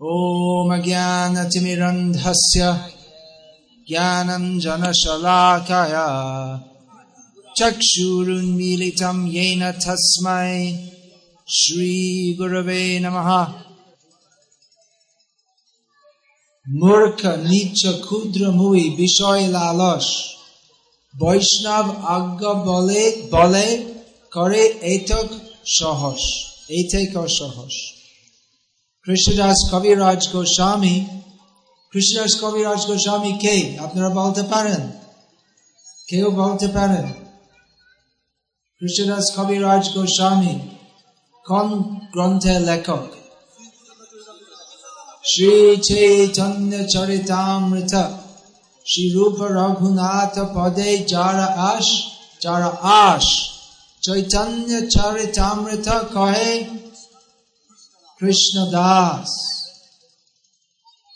ॐ ज्ञानतिमिरन्धस्य ज्ञानञ्जनशलाकय चक्षुरुन्मीलितं येन तस्मै श्रीगुरवे नमः মূর্খ নিচ্ছ ক্ষুদ্র মুই বিষয় লালস বৈষ্ণব আজ্ঞা বলে বলে করে এইতক সহস এই থেকে সহস কৃষ্ণদাস কবিরাজ গোস্বামী, কৃষ্ণদাস কবিরাজ গোস্বামী কে? আপনারা বলতে পারেন। কেউ বলতে পারেন? কৃষ্ণদাস কবিরাজ গোস্বামী, কোন গ্রন্থের লেখক? শ্রী চৈতন্য চরিতামৃত, শ্রী রূপ রঘুনাথ পদে যারা আস যারা আস, চৈতন্য চরিতামৃত কহে দাস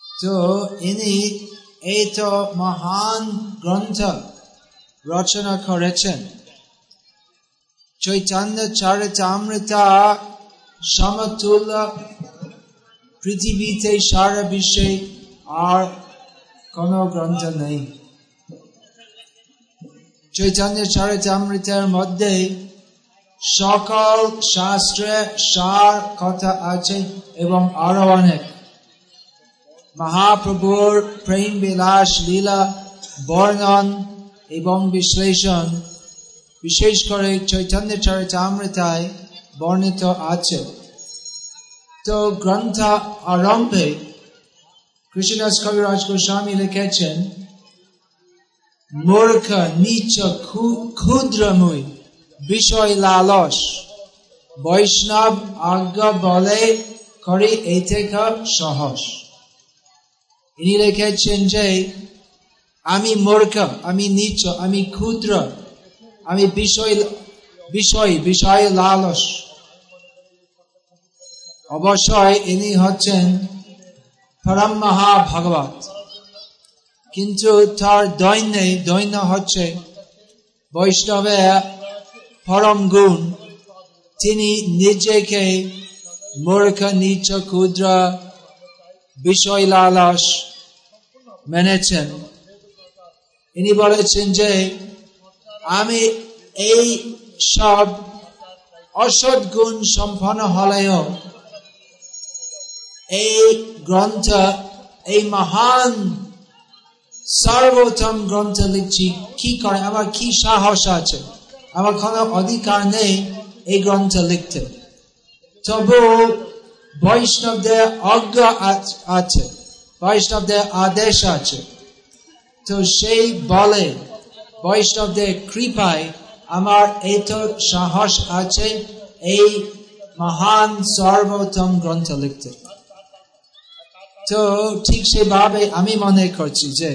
তো ইনি এই তো মহান গ্রন্থ রচনা করেছেন চৈতন্য চরিতামৃতা সমতুল্য পৃথিবীতে সারা বিশ্বে আর কোন গ্রন্থ নেই চৈতন্য চরিতামৃতের মধ্যে সকল শাস্ত্রে সার কথা আছে এবং আরও অনেক। মহাপ্রভুর প্রেম বিলাস, লীলা, বর্ণন এবং বিশ্লেষণ, বিশেষ করে চৈতন্য চরিতামৃতায় বর্ণিত আছে। তো গ্রন্থ আরম্ভে কৃষ্ণদাস কবিরাজ গোস্বামী লিখেছেন, মূর্খ, নিচ ক্ষুদ্রময় বিষয় লালস। বৈষ্ণব আজ্ঞা বলে করে এই থেকে সহস ইনি লিখেছেন যে, আমি মূর্খ, আমি নিচ, আমি ক্ষুদ্র, আমি বিষয় বিষয় বিষয় লালস। অবশ্যই ইনি হচ্ছেন পরম মহাভাগবত কিন্তু তার দৈন্যে, দৈন্য হচ্ছে বৈষ্ণবে পরম গুণ তিনি নিজেকে মূর্খ নিচ ক্ষুদ্র বিষয় লালস মেনেছেন ইনি বলেছেন যে আমি এই সব অসৎ গুণ সম্পন্ন হলেও এই গ্রন্থ এই মহান সর্বোত্তম গ্রন্থ লিখছি কি করে আমার কি সাহস আছে আমার কোন অধিকার নেই এই গ্রন্থ লিখতে। তবু বৈষ্ণবদের অজ্ঞা আছে বৈষ্ণবদের আদেশ আছে। তো সেই বলে বৈষ্ণবদের কৃপায় আমার এই তো সাহস আছে এই মহান সর্বোত্তম গ্রন্থ লিখতে। তো ঠিক সেভাবে আমি মনে করছি যে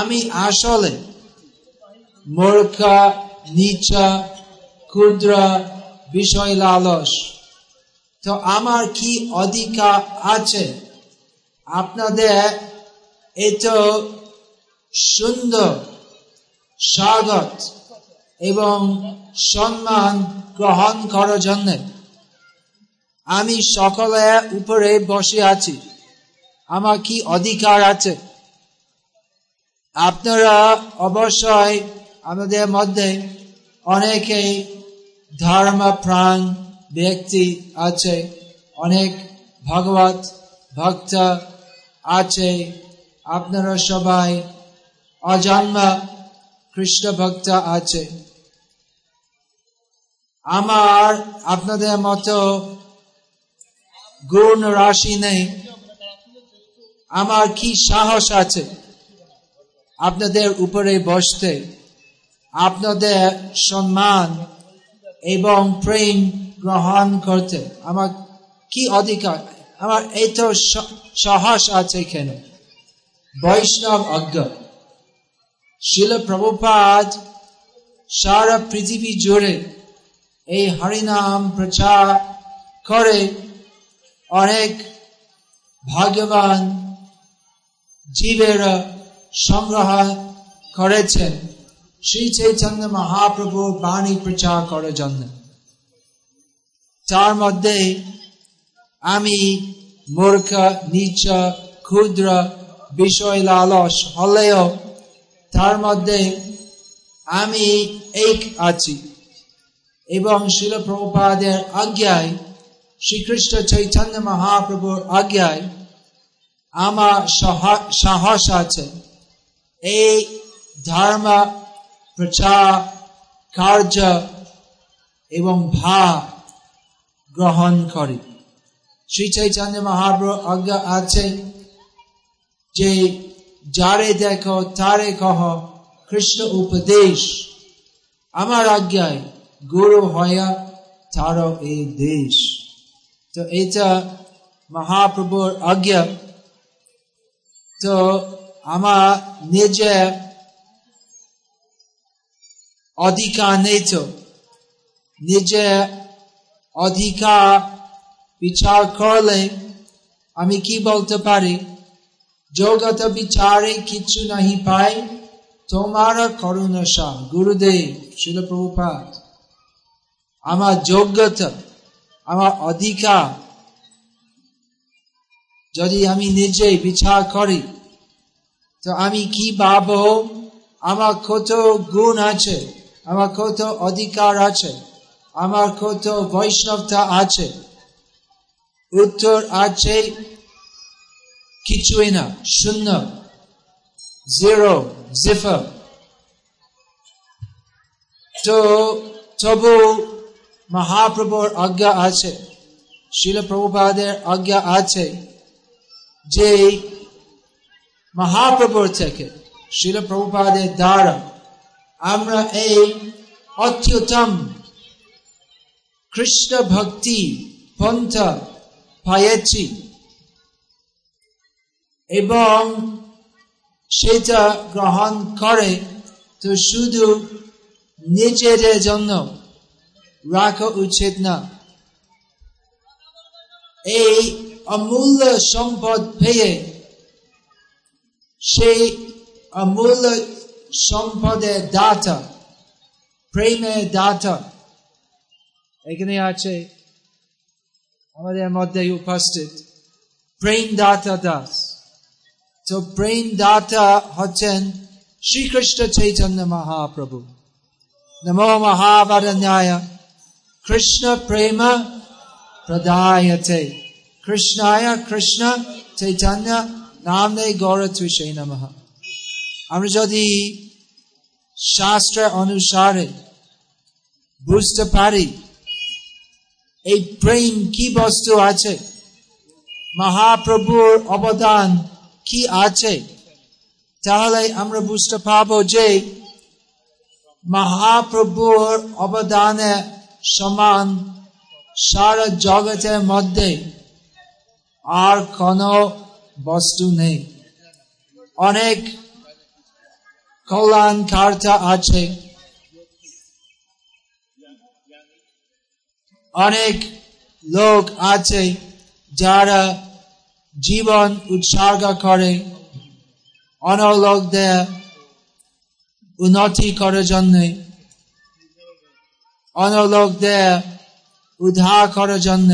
আমি আসলে মূর্খ নিচা, ক্ষুদ্র বিষয় লালস তো আমার কি অধিকার আছে? আপনাদের এত সুন্দর স্বাগত এবং সম্মান গ্রহণ করার জন্য। আমি সকলের উপরে বসে আছি। আমার কি অধিকার আছে? আপনারা অবশ্যই আমাদের মধ্যে অনেকেই ধর্ম প্রাণ ব্যক্তি আছে, অনেক ভগবত ভক্ত আছে। আপনারা সবাই অজন্ম কৃষ্ণ ভক্ত আছে। আমার, আপনাদের মতো গুণ রাশি নেই। আমার কি সাহস আছে আপনাদের উপরে বসতে? আপনাদের সম্মান এবং প্রেম গ্রহণ করতে। আমার কি অধিকার? আমার এই তো সাহস আছে কেন? বৈষ্ণব অজ্ঞ। শিল প্রভুপাদ, সারা পৃথিবী জুড়ে এই হরিনাম প্রচার করে অনেক ভাগ্যবান জীবেরা সংগ্রহ করেছেন। শ্রী চৈতন্য মহাপ্রভু বাণী প্রচার করার জন্য তার মধ্যে আমি মূর্খ নিচ ক্ষুদ্র বিষয় লালস হলেও তার মধ্যে আমি এক আছি এবং শিল প্রভুপাদের আজ্ঞায় শ্রীকৃষ্ণ চৈতন্য মহাপ্রভুর আজ্ঞায় আমার সাহস আছে এই ধর্ম প্রচার কার্য এবং ভা গ্রহণ করি। শ্রী চৈতন্য মহাপ্রভু আজ্ঞা আছে যে, যারে দেখো, তারে কহ, কৃষ্ণ উপদেশ। আমার আজ্ঞায় গুরু হয়া তার এই দেশ। তো এটা মহাপ্রভুর আজ্ঞা। তো আমার নিজে অধিকার নেই তো নিজে অধিকার বিচার করলে আমি কি বলতে পারি? জগত বিচারে কিছু নাহি পাই তোমার করুণা শাহ গুরুদেব, শিল প্রভুপাত আমার যোগ্যতা আমার অধিকার যদি আমি নিজে বিচার করি, তো আমি কি ভাব আমার কত গুণ আছে। আমার কত অধিকার আছে, আমার কত বৈষ্ণবতা আছে। উত্তর আছে কিছুই না, শূন্য, জিরো তো তবু মহাপ্রভুর আজ্ঞা আছে শিল প্রভুপাদের আজ্ঞা আছে যে মহাপ্রভুর থেকে শিল প্রভুপাদের দ্বারা আমরা এই অত্যুত্তম কৃষ্ণ ভক্তি পন্থ পাইছি এবং সেটা গ্রহণ করে তো শুধু নিজেদের জন্য রাখা উচিত না। এই অমূল্য সম্পদ পেয়ে সেই অমূল্য সম্পদের দাতা প্রেমের দাতা। এখানে আছে আমাদের মধ্যে উপস্থিত প্রেম দাতা দাস। তো প্রেম দাতা হচ্ছেন শ্রীকৃষ্ণ চৈতন্য মহাপ্রভু। নমো মহাবরণ্যায় কৃষ্ণ প্রেম প্রদায়তে। কৃষ্ণায় কৃষ্ণ চৈতন্য, নামে গৌরত্বিষে নম। আমরা যদি শাস্ত্র অনুসারে বুঝতে পারি, এই প্রেম কি বস্তু আছে? মহাপ্রভুর অবদান কি আছে? তাহলে আমরা বুঝতে পারব যে মহাপ্রভুর অবদানে সমান সারা জগতের মধ্যে আর কোন বস্তু নেই। অনেক কল্যাণ কার্তা আছে। অনেক লোক আছে যারা জীবন উৎসর্গ করে। অন্য লোকদের উন্নতি করার জন্য। অন্য লোকদের উদ্ধার করার জন্য।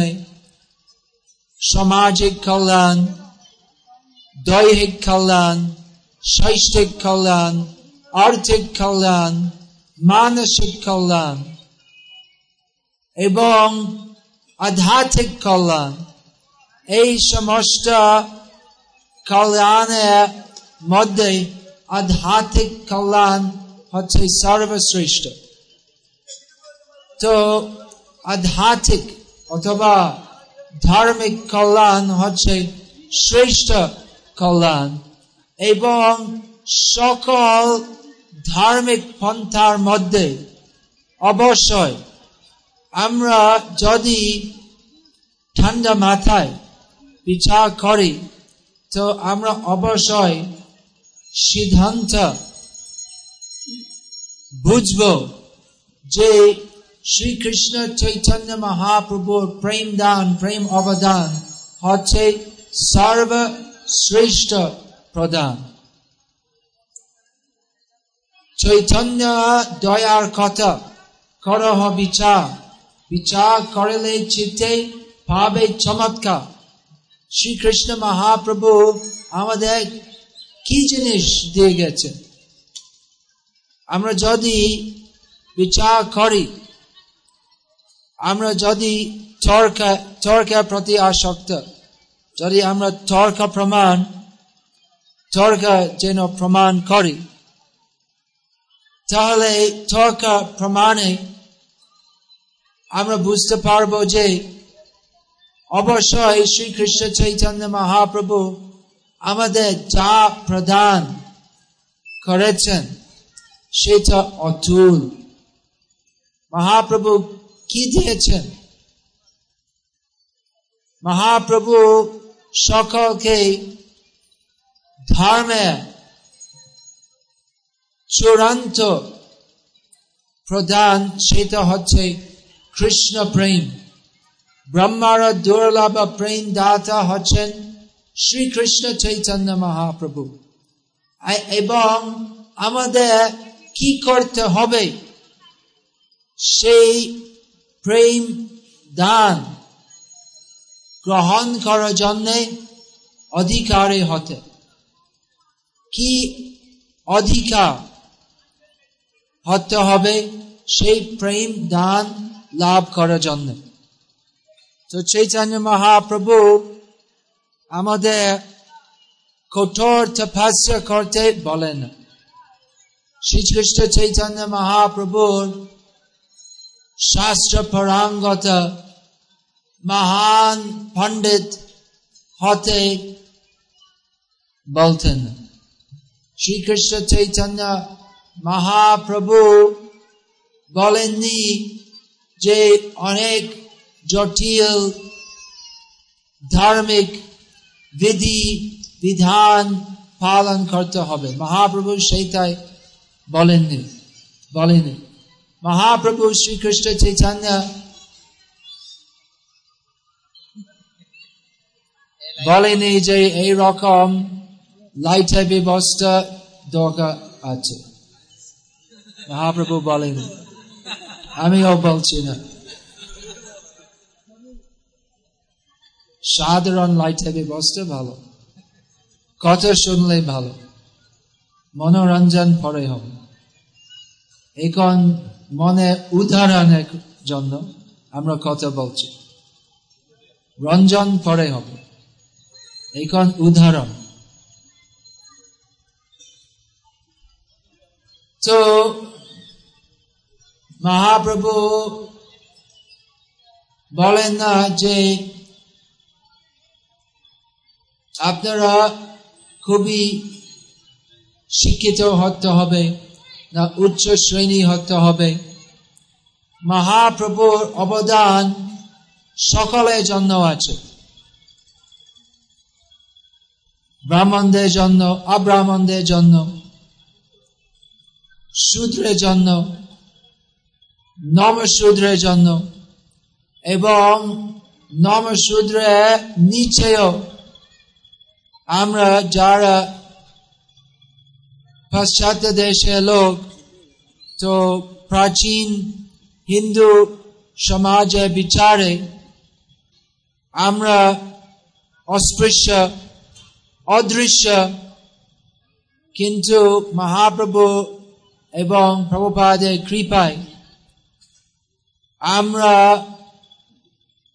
সামাজিক কল্যাণ, দৈহিক কল্যাণ শৈষ্ঠিক কল্যাণ আর্থিক কল্যাণ, মানসিক কল্যাণ এবং আধ্যাত্মিক কল্যাণ। এই সমস্ত কল্যাণের মধ্যে আধ্যাত্মিক কল্যাণ হচ্ছে সর্বশ্রেষ্ঠ। তো আধ্যাত্মিক অথবা ধার্মিক কল্যাণ হচ্ছে শ্রেষ্ঠ কল্যাণ এবং সকল ধার্মিক পন্থার মধ্যে অবশ্যই আমরা যদি ঠান্ডা মাথায় বিচার করি, তো আমরা অবশ্যই সিদ্ধান্ত বুঝব যে শ্রীকৃষ্ণ চৈতন্য মহাপ্রভুর প্রেম দান, প্রেম অবদান হচ্ছে সর্বশ্রেষ্ঠ প্রদান। চৈতন্য দয়ার কথা। করহ বিচার। বিচার করলে চিত্তে পাবে চমৎকার। শ্রীকৃষ্ণ মহাপ্রভু আমাদের কি জিনিস দিয়ে গেছে আমরা যদি বিচার করি, আমরা যদি তর্ক, তর্কের প্রতি আসক্ত, যদি আমরা তর্ক প্রমাণ, তর্ক যেন প্রমাণ করি তাহলে তর্ক প্রমাণে আমরা বুঝতে পারব যে অবশ্যই শ্রীকৃষ্ণ চৈতন্য মহাপ্রভু আমাদের যা প্রদান করেছেন, সেটা অতুল। মহাপ্রভু কি দিয়েছেন? মহাপ্রভু সকলকে ধর্মে চূড়ান্ত প্রধান সেটা হচ্ছে কৃষ্ণ প্রেম। ব্রহ্মার দুর্লভ প্রেম দাতা হচ্ছেন শ্রীকৃষ্ণ চৈতন্য মহাপ্রভু। এবং আমাদের কি করতে হবে? সেই প্রেম দান গ্রহণ করার জন্যে অধিকারী হতে। কি অধিকার? হতে হবে, সেই প্রেম দান লাভ করার জন্য। তো চৈতন্য মহাপ্রভু আমাদের কঠোর তপস্যা করতে বলেন। শ্রীকৃষ্ণ চৈতন্য মহাপ্রভুর শাস্ত্র পরাঙ্গত মহান পণ্ডিত হতে বলতেন। শ্রীকৃষ্ণ চৈতন্য মহাপ্রভু বলেননি যে অনেক জটিল ধার্মিক বিধি, বিধান পালন করতে হবে। মহাপ্রভু সেইটাই বলেননি বলেনি মহাপ্রভু শ্রীকৃষ্ণ চৈতন্য বলেনি যে এই রকম লাইটের ব্যবস্থা দরকার আছে। মহাপ্রভু বলেনি। আমিও বলছি না সাধারণ লাইটের ব্যবস্থা ভালো। কথা শুনলে ভালো। মনোরঞ্জন পরে হবে এখন মনে উদাহরণের জন্য আমরা কথা বলছি। রঞ্জন পরে হবে এখন উদাহরণ। তো মহাপ্রভু বলেন না যে আপনারা খুবই শিক্ষিত হতে হবে না, উচ্চ শ্রেণি হতে হবে। মহাপ্রভুর অবদান সকলের জন্য আছে। ব্রাহ্মণদের জন্য, অব্রাহ্মণদের জন্য, শূদ্রের জন্য নমশূদ্রের জন্য এবং নমশূদ্রের নিচেও আমরা যারা পাশ্চাত্য দেশের লোক, তো প্রাচীন হিন্দু সমাজের বিচারে, আমরা অস্পৃশ্য, অদৃশ্য, কিন্তু মহাপ্রভু এবং প্রভুপাদের কৃপায় আমরা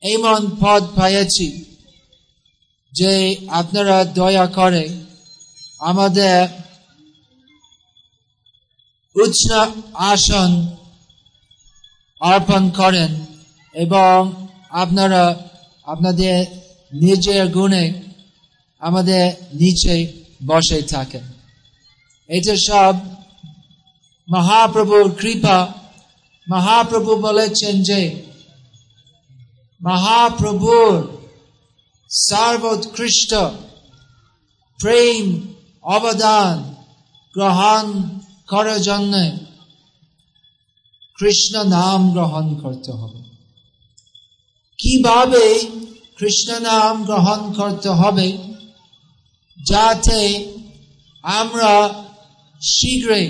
এমন পদ পাইয়াছি যে আপনারা দয়া করে আমাদের উচ্চ আসন অর্পণ করেন এবং আপনারা আপনাদের নিজের গুণে আমাদের নিচে বসে থাকেন। এটা সব মহাপ্রভুর কৃপা মহাপ্রভু বলেছেন যে মহাপ্রভুর সর্বোৎকৃষ্ট প্রেম অবদান গ্রহণ করার জন্য কৃষ্ণ নাম গ্রহণ করতে হবে কীভাবে কৃষ্ণ নাম গ্রহণ করতে হবে যাতে আমরা শীঘ্রই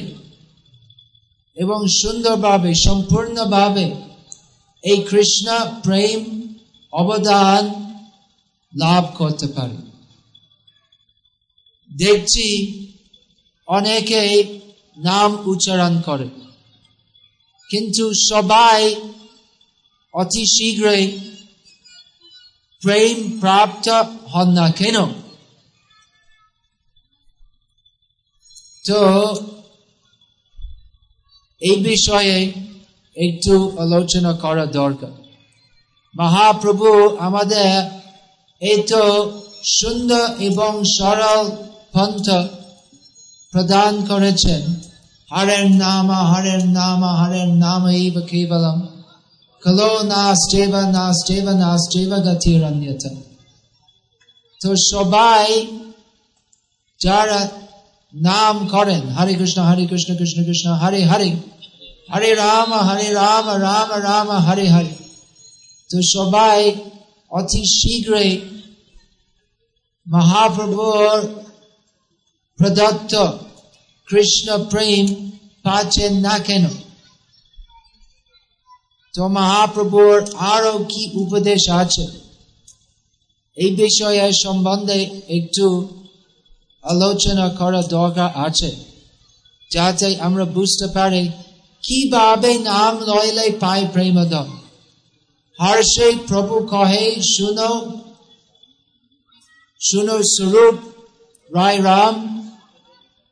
এবং সুন্দরভাবে, সম্পূর্ণভাবে এই কৃষ্ণ প্রেম, অবদান লাভ করতে পারি। দেখছি অনেকে নাম উচ্চারণ করে। কিন্তু সবাই অতি শীঘ্রই প্রেম প্রাপ্ত হন না কেন? তো এই বিষয়ে একটু আলোচনা করা দরকার। মহাপ্রভু আমাদের এই তো সুন্দর এবং সরল পন্থ প্রদান করেছেন। হরের নাম হরের নাম হরের নাম এইব কেবলম। কলো নাস্টেব নাস্টেব নাস্টেব তো সবাই যারা নাম করেন, হরে কৃষ্ণ হরে কৃষ্ণ কৃষ্ণ কৃষ্ণ, হরে হরে হরে রাম হরে রাম রাম রাম, হরে হরে। তো সবাই অতি শীঘ্রই মহাপ্রভুর প্রদত্ত কৃষ্ণ প্রেম পাচ্ছেন না কেন? তো মহাপ্রভুর আরও কি উপদেশ আছে? এই বিষয়ে সম্বন্ধে একটু আলোচনা করা দরকার আছে, যাতে আমরা বুঝতে পারি কীভাবে নাম লইলে পাই প্রেমধন হর্ষে প্রভু কহে, শুনো শুনো স্বরূপ রায় রাম,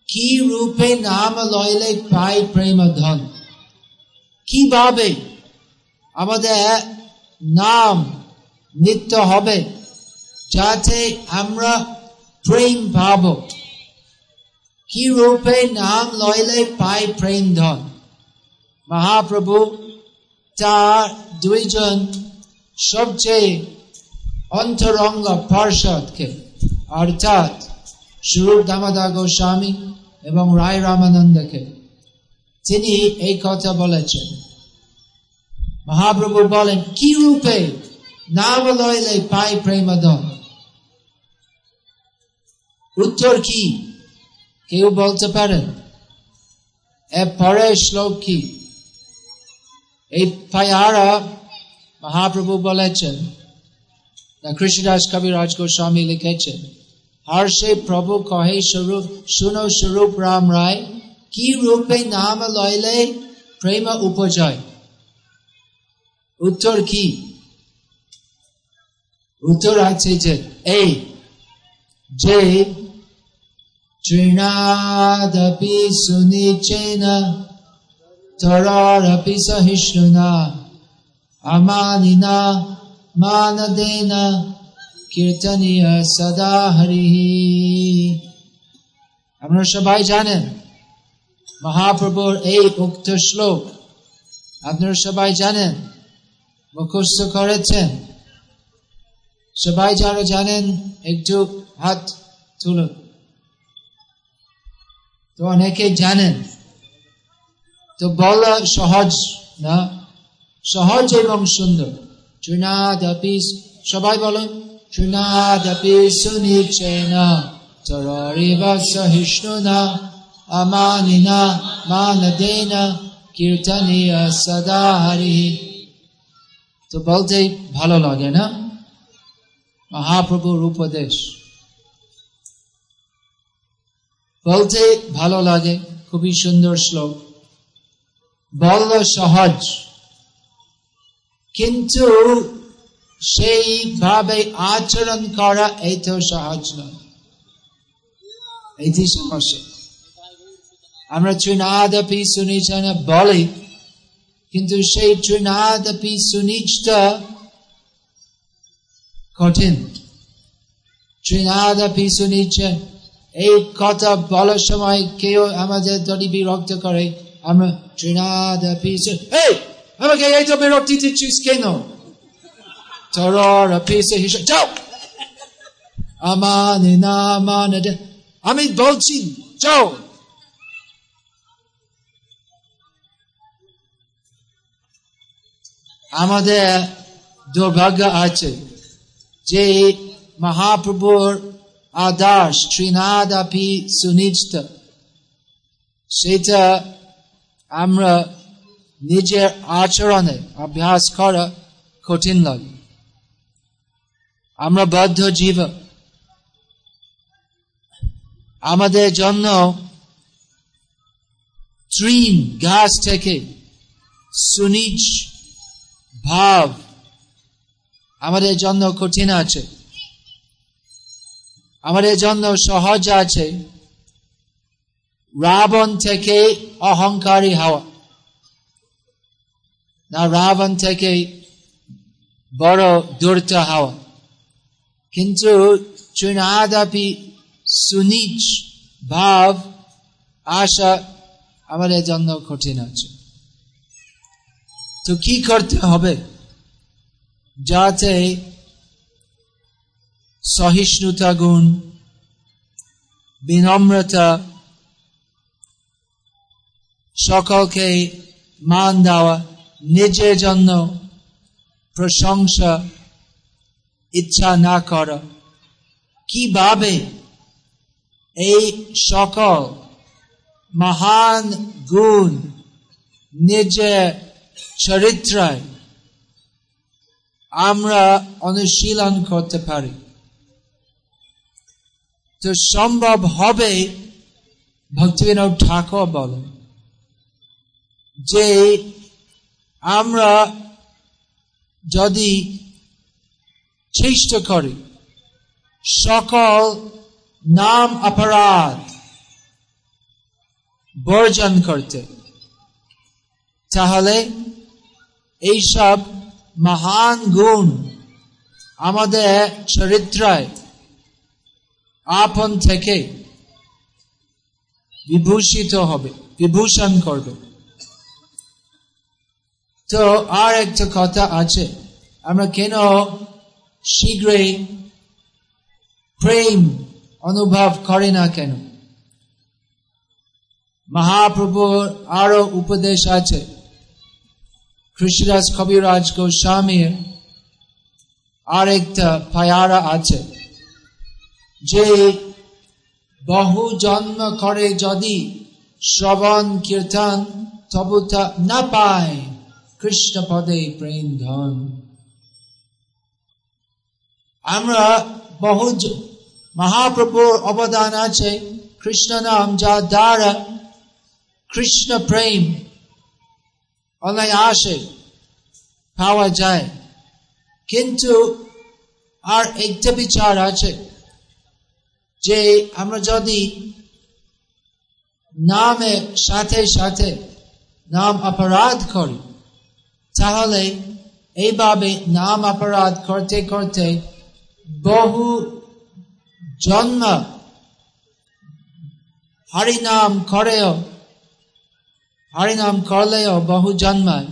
কি রূপে নাম লইলে পাই প্রেমধন? কীভাবে আমাদের নাম নিত্য হবে যাতে আমরা প্রেম পাব কি রূপে নাম লইলে পাই প্রেম ধন মহাপ্রভু তার দুইজন সবচেয়ে অন্তরঙ্গ পার্ষদকে, অর্থাৎ সুরূপ দামোদা গোস্বামী এবং রায় রামানন্দকে। তিনি এই কথা বলেছেন। মহাপ্রভু বলেন, কি রূপে? নাম লইলে পাই প্রেমধন উত্তর কি? কেউ বলতে পারেন? এ পরের শ্লোক কি? এই পায়ারা মহাপ্রভু বলেছেন কৃষ্ণদাস কবিরাজ গোস্বামী লিখেছেন, হর্ষে প্রভু কহে স্বরূপ, শুনো স্বরূপ রাম রায়, কি রূপে নাম লইলে প্রেম উপজয়? উত্তর কি? উত্তর আছে যে, এই যে তৃণাদপি সুনিচেন তরারপি সহিষ্ণুনা আমানিনা মানদেন কীর্তনীয় সদা হরি আপনারা সবাই জানেন, মহাপ্রভুর এই উক্ত শ্লোক। আপনারা সবাই জানেন, মুখস্থ করেছেন। সবাই যারা জানেন, একটু হাত তুলুন। তো অনেকে জানেন। তো বলা সহজ, না? সহজ এবং সুন্দর। চুনাদপি সবাই বলো চুনাদপি মানদেন কীর্তনীয় সদা হরি। তো বলতে ভালো লাগে, না? মহাপ্রভুর উপদেশ। বলতে ভালো লাগে, খুবই সুন্দর শ্লোক। বলল সহজ। কিন্তু সেইভাবে আচরণ করা এই তো সহজ নয়। এটি সমস্যা। আমরা চুনাদপি সুনিচন বলি, কিন্তু সেই চুনাদপি সুনিচটা কঠিন। চুনাদপি সুনিচন এই কথা বলার সময় কেউ আমাদের দড়ি বিরক্ত করে। চুনাদপি এই আমাকে এই তো বিরক্তি দিচ্ছিস কেন তরর পিসে হিসেবে যাও আমানে না মানে আমি বলছি যাও আমাদের দুর্ভাগ্য আছে যে মহাপ্রভুর আদাস শ্রীনাদ আপি সুনিশ্চিত। সেটা আমরা নিজের আচরণে অভ্যাস করা কঠিন লাগে আমরা বদ্ধ জীব আমাদের জন্য তৃণ গাছ থেকে সুনিচ ভাব আমাদের জন্য কঠিন আছে। আমাদের জন্য সহজ আছে। রাবণ থেকে অহংকারী হওয়া না রাবণ থেকে বড় দূরত হওয়া কিন্তু চুনাদাপি সুনিচ ভাব আশা আমাদের জন্য কঠিন আছে তো কি করতে হবে যাতে সহিষ্ণুতা গুণ বিনম্রতা সকলকে মান দেওয়া, নিজের জন্য প্রশংসা, ইচ্ছা না করা। কীভাবে এই সকল মহান গুণ নিজের চরিত্রায় আমরা অনুশীলন করতে পারি? তো সম্ভব হবে, ভক্তিবিনোদ ঠাকুর বলেন। যে আমরা যদি চেষ্টা করি, সকল নাম অপরাধ বর্জন করতে, তাহলে এইসব মহান গুণ আমাদের চরিত্রায় আপন থেকে বিভূষিত হবে, বিভূষণ করবে। তো আর একটা কথা আছে। আমরা কেন শীঘ্রই প্রেম অনুভব করে না কেন? মহাপ্রভুর আরও উপদেশ আছে। কৃষ্ণরাজ কবিরাজ গোস্বামীর আর একটা পায়ারা আছে যে বহু জন্ম করে যদি শ্রবণ কীর্তন তবু না পায়। কৃষ্ণ পদে প্রেম ধন। আমরা বহু মহাপ্রভুর অবদান আছে। কৃষ্ণ নাম যা দ্বারা কৃষ্ণ প্রেম অনায়াসে পাওয়া যায়। কিন্তু আর একটা বিচার আছে যে আমরা যদি নামে সাথে সাথে নাম অপরাধ করি তাহলে এইভাবে নাম অপরাধ করতে করতে বহু জন্ম হরিনাম করেও, হরিনাম করলেও বহু জন্মায়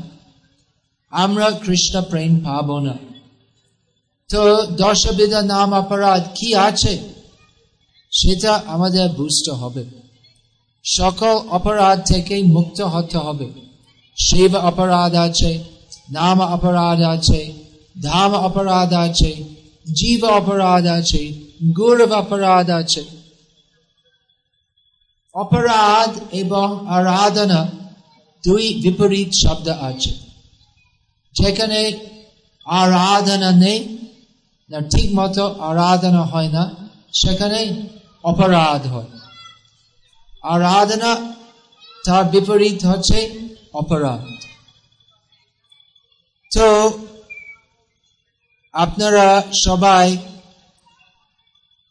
আমরা কৃষ্ণ প্রেম পাব না। তো দশবিধা নাম অপরাধ কি আছে? সেটা আমাদের বুঝতে হবে। সকল অপরাধ থেকে মুক্ত হতে হবে। শিব অপরাধ আছে নাম অপরাধ আছে ধাম অপরাধ আছে জীব অপরাধ আছে গৌরব অপরাধ আছে অপরাধ এবং আরাধনা দুই বিপরীত শব্দ আছে যেখানে আরাধনা নেই না ঠিক মতো আরাধনা হয় না সেখানে অপরাধ হয় আরাধনা তার বিপরীত হচ্ছে অপরাধ। তো, আপনারা সবাই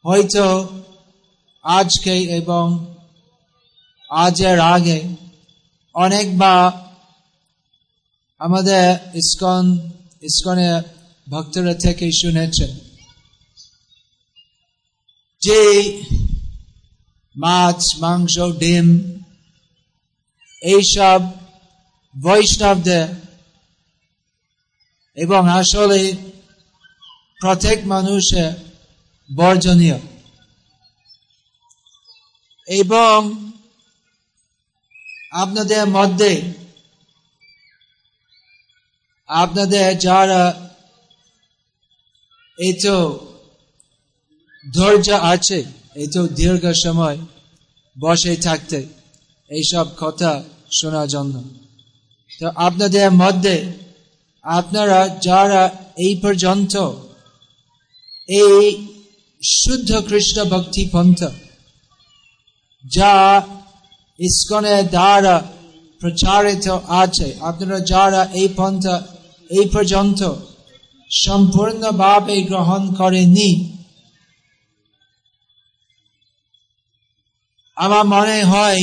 হয়তো আজকে এবং আজের আগে অনেকবার আমাদের ইস্কন, ইস্কনের ভক্তরা থেকে শুনেছেন যে মাছ, মাংস, ডিম, এইসব বৈষ্ণবদের এবং আসলে প্রত্যেক মানুষের বর্জনীয়। এবং আপনাদের মধ্যে, আপনাদের যারা এই তো ধৈর্য আছে এই তো দীর্ঘ সময় বসে থাকতে, এইসব কথা শোনার জন্য। তো আপনাদের মধ্যে আপনারা যারা এই পর্যন্ত এই শুদ্ধ কৃষ্ণ ভক্তি পন্থ, যা ইস্কনের দ্বারা প্রচারিত আছে, আপনারা যারা এই পন্থ এই পর্যন্ত সম্পূর্ণভাবে গ্রহণ করেনি, আমার মনে হয়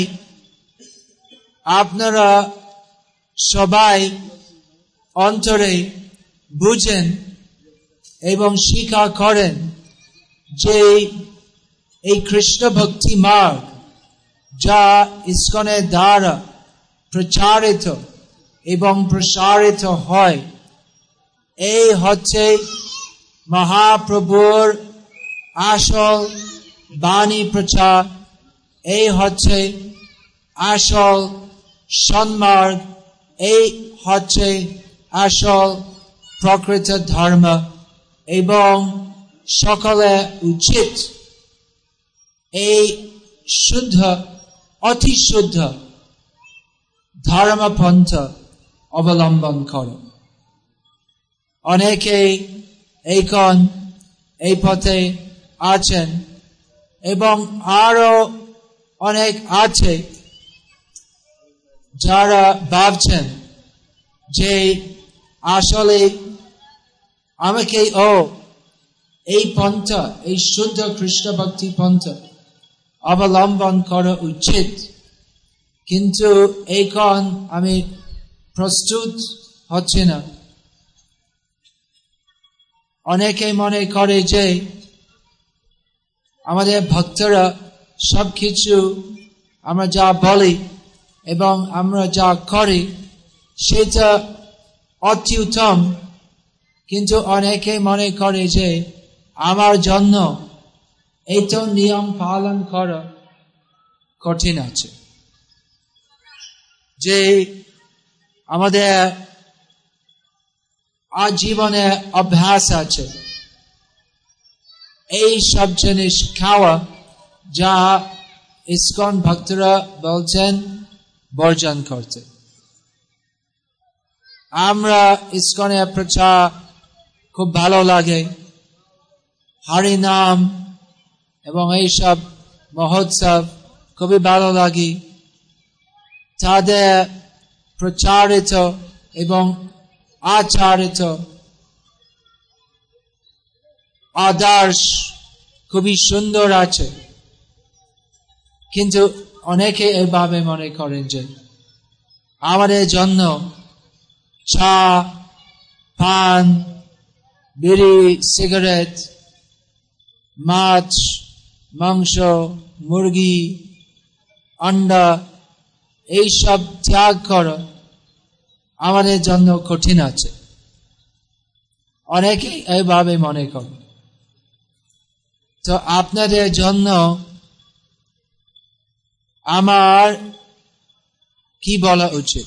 আপনারা সবাই অন্তরে বুঝেন এবং স্বীকার করেন যে এই কৃষ্ণ ভক্তি মার্গ যা ইস্কনের দ্বারা প্রচারিত এবং প্রসারিত হয়, এই হচ্ছে মহাপ্রভুর আসল বাণী প্রচার। এই হচ্ছে আসল সন্মার্গ এই হচ্ছে আসল প্রকৃত ধর্ম এবং সকলে উচিত এই শুদ্ধ, অতি শুদ্ধ ধর্মপন্থ অবলম্বন কর অনেকে এইখন এই পথে আছেন এবং আরও অনেক আছে যারা ভাবছেন যে আসলে আমাকে, ও, এই পন্থা এই শুদ্ধ কৃষ্ণ ভক্তি পন্থা অবলম্বন করা উচিত। কিন্তু এখন আমি প্রস্তুত হচ্ছে না। অনেকে মনে করে যে আমাদের ভক্তরা সব কিছু আমরা যা বলি এবং আমরা যা করি, সেটা অতি উত্তম কিন্তু অনেকে মনে করে যে, আমার জন্য এই তো নিয়ম পালন করা কঠিন আছে। যে আমাদের আজীবনে অভ্যাস আছে, এই সব জিনিস খাওয়া, যা ইস্কন ভক্তরা বলছেন বর্জন করতে। আমরা ইস্কনের প্রচার খুব ভালো লাগে। হরি নাম এবং এইসব মহোৎসব খুবই ভালো লাগে। তাদের প্রচারিত এবং আচারিত আদর্শ খুবই সুন্দর আছে। কিন্তু অনেকে এভাবে মনে করেন যে আমাদের জন্য চা, পান, বিড়ি, সিগারেট, মাছ, মাংস, মুরগি আন্ডা এইসব ত্যাগ করা আমাদের জন্য কঠিন আছে। অনেকেই এইভাবে মনে করে তো আপনাদের জন্য আমার, কি বলা উচিত?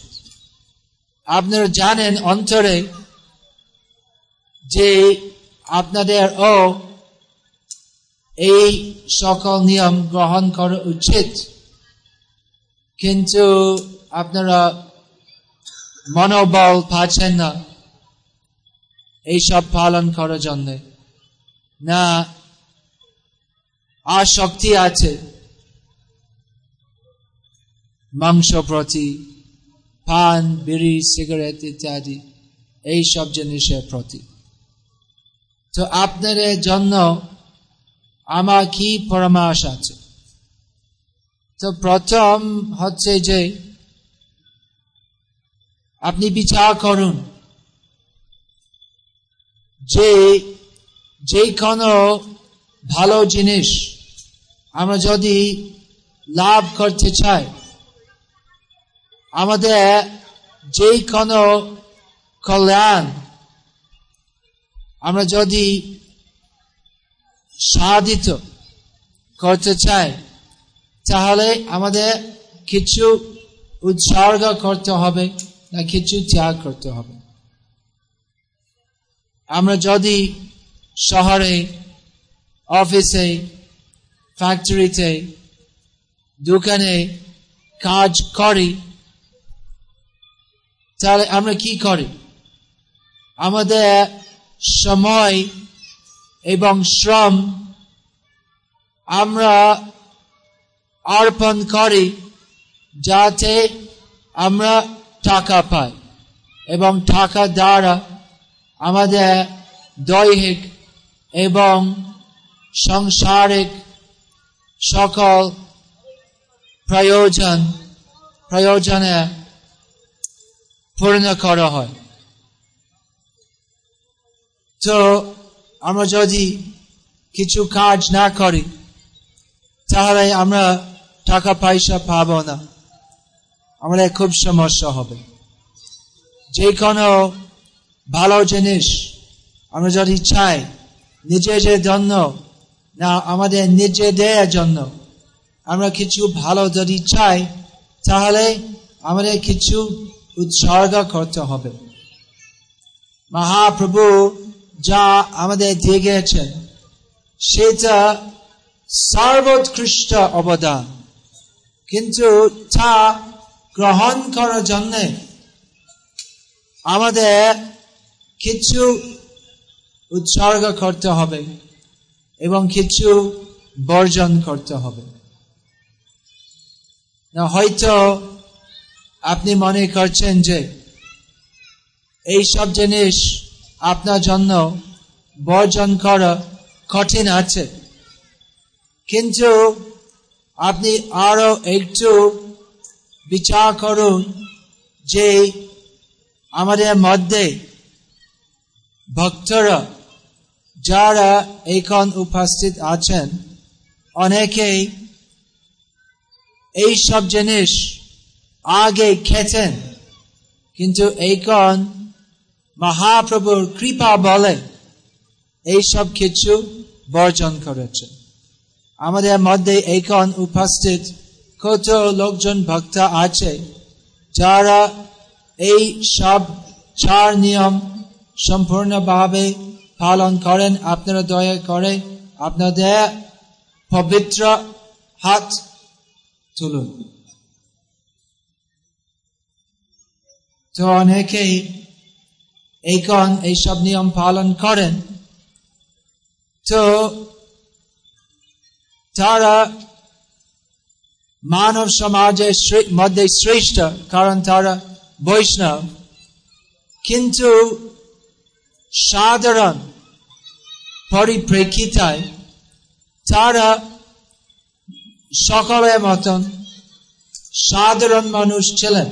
আপনারা জানেন অন্তরে যে আপনাদের ও এই সকল নিয়ম গ্রহণ করা উচিত। কিন্তু আপনারা মনোবল পাচ্ছেন না এইসব পালন করার জন্য। না, আসক্তি আছে। মাংস, প্রতি পান, বিড়ি, সিগারেট ইত্যাদি, এই সব জিনিসের প্রতি। তো আপনাদের জন্য আমার কি পরামর্শ আছে? তো প্রথম হচ্ছে যে, আপনি বিচার করুন যে যে কোনো ভালো জিনিস আমরা যদি লাভ করতে চাই আমাদের যে কোনো কল্যাণ, আমরা যদি সাধিত করতে চাই, তাহলে আমাদের কিছু উৎসর্গ করতে হবে না কিছু ত্যাগ করতে হবে। আমরা যদি শহরে, অফিসে, ফ্যাক্টরিতে, দোকানে কাজ করি তাহলে আমরা কি করি? আমাদের সময় এবং শ্রম আমরা অর্পণ করি যাতে আমরা টাকা পাই এবং টাকা দ্বারা আমাদের দৈহিক এবং সংসারিক সকল প্রয়োজন, প্রয়োজনে পূর্ণ করা হয়। তো আমরা যদি কিছু কাজ না করি, তাহলে আমরা টাকা পয়সা পাব না। আমাদের খুব সমস্যা হবে। যে কোনো ভালো জিনিস আমরা যদি চাই নিজেদের জন্য না, আমাদের নিজেদের জন্য আমরা কিছু ভালো যদি চাই, তাহলে আমাদের কিছু উৎসর্গ করতে হবে। মহাপ্রভু যা আমাদের দিয়ে গেছেন সেটা সর্বোৎকৃষ্ট অবদান। কিন্তু তা গ্রহণ করার জন্য আমাদের কিছু উৎসর্গ করতে হবে এবং কিছু বর্জন করতে হবে। না, হয়তো আপনি মনে করছেন যে এই সব জিনিস আপনার জন্য বর্জন করা কঠিন আছে। কিন্তু আপনি আরও একটু বিচার করুন যে আমাদের মধ্যে ভক্তরা যারা এখন উপস্থিত আছেন, অনেকেই এই সব জিনিস আগে খেতেন। কিন্তু এখন মহাপ্রভুর কৃপা বলে এই সব কিছু বর্জন করেছে। আমাদের মধ্যে এখন উপস্থিত কত লোকজন ভক্ত আছে যারা এই সব চার নিয়ম সম্পূর্ণভাবে পালন করেন। আপনারা দয়া করে আপনাদের পবিত্র হাত তুলুন। তো অনেকেই এই এখন এইসব নিয়ম পালন করেন। তো তারা মানব সমাজের মধ্যে শ্রেষ্ঠ, কারণ তারা বৈষ্ণব। কিন্তু সাধারণ পরিপ্রেক্ষিতায় তারা সকলের মতন সাধারণ মানুষ ছিলেন।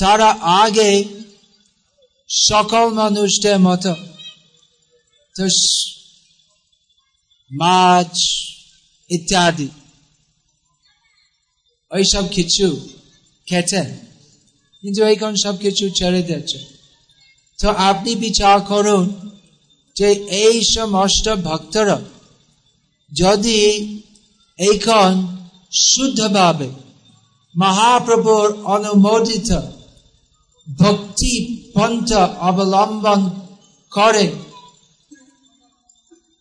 তারা আগে সকল মানুষদের মতো তো মাছ ইত্যাদি ওইসব কিছু খেতেন। কিন্তু এখন সব কিছু ছেড়ে দিচ্ছে তো আপনি বিচার করুন যে এই সমস্ত ভক্তরা যদি এখন শুদ্ধভাবে মহাপ্রভুর অনুমোদিত ভক্তি পন্থ অবলম্বন করে।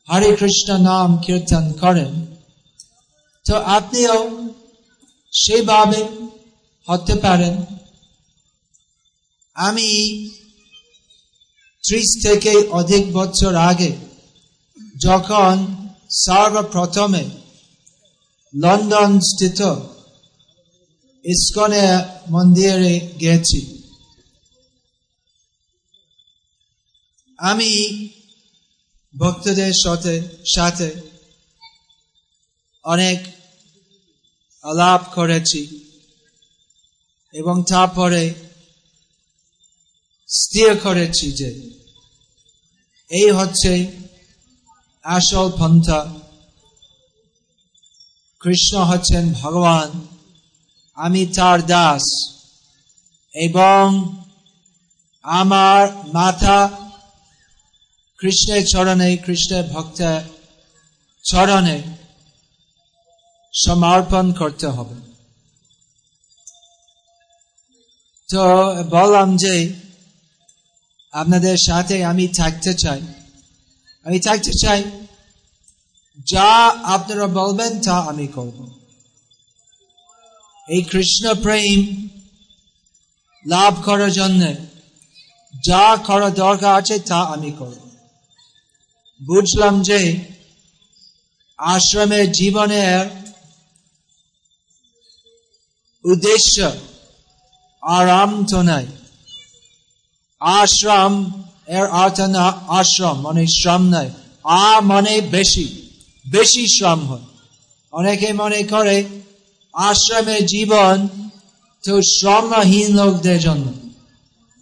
হরে কৃষ্ণ নাম কীর্তন করেন। তো আপনিও সেভাবে হতে পারেন। আমি ত্রিশ থেকে অধিক বছর আগে যখন সর্বপ্রথমে লন্ডন স্থিত ইস্কনে মন্দিরে গেছি আমি ভক্তদের সাথে সাথে অনেক আলাপ করেছি এবং তারপরে স্থির করেছি যে এই হচ্ছে আসল পন্থা। কৃষ্ণ হচ্ছেন ভগবান, আমি তার দাস এবং আমার মাথা কৃষ্ণের চরণে কৃষ্ণের ভক্ত চরণে সমর্পণ করতে হবে। তো বললাম যে আপনাদের সাথে আমি থাকতে চাই। আমি থাকতে চাই, যা আপনারা বলবেন তা আমি করব। এই কৃষ্ণ প্রেম লাভ করার জন্য যা করা দরকার আছে তা আমি করব। বুঝলাম যে আশ্রমের জীবনের উদ্দেশ্য আরাম তো নাই। আশ্রম এর অর্থ না আশ্রম মানে শ্রম নাই। আ মানে বেশি বেশি শ্রম হয়। অনেকে মনে করে আশ্রমের জীবন তো শ্রমহীন লোকদের জন্য,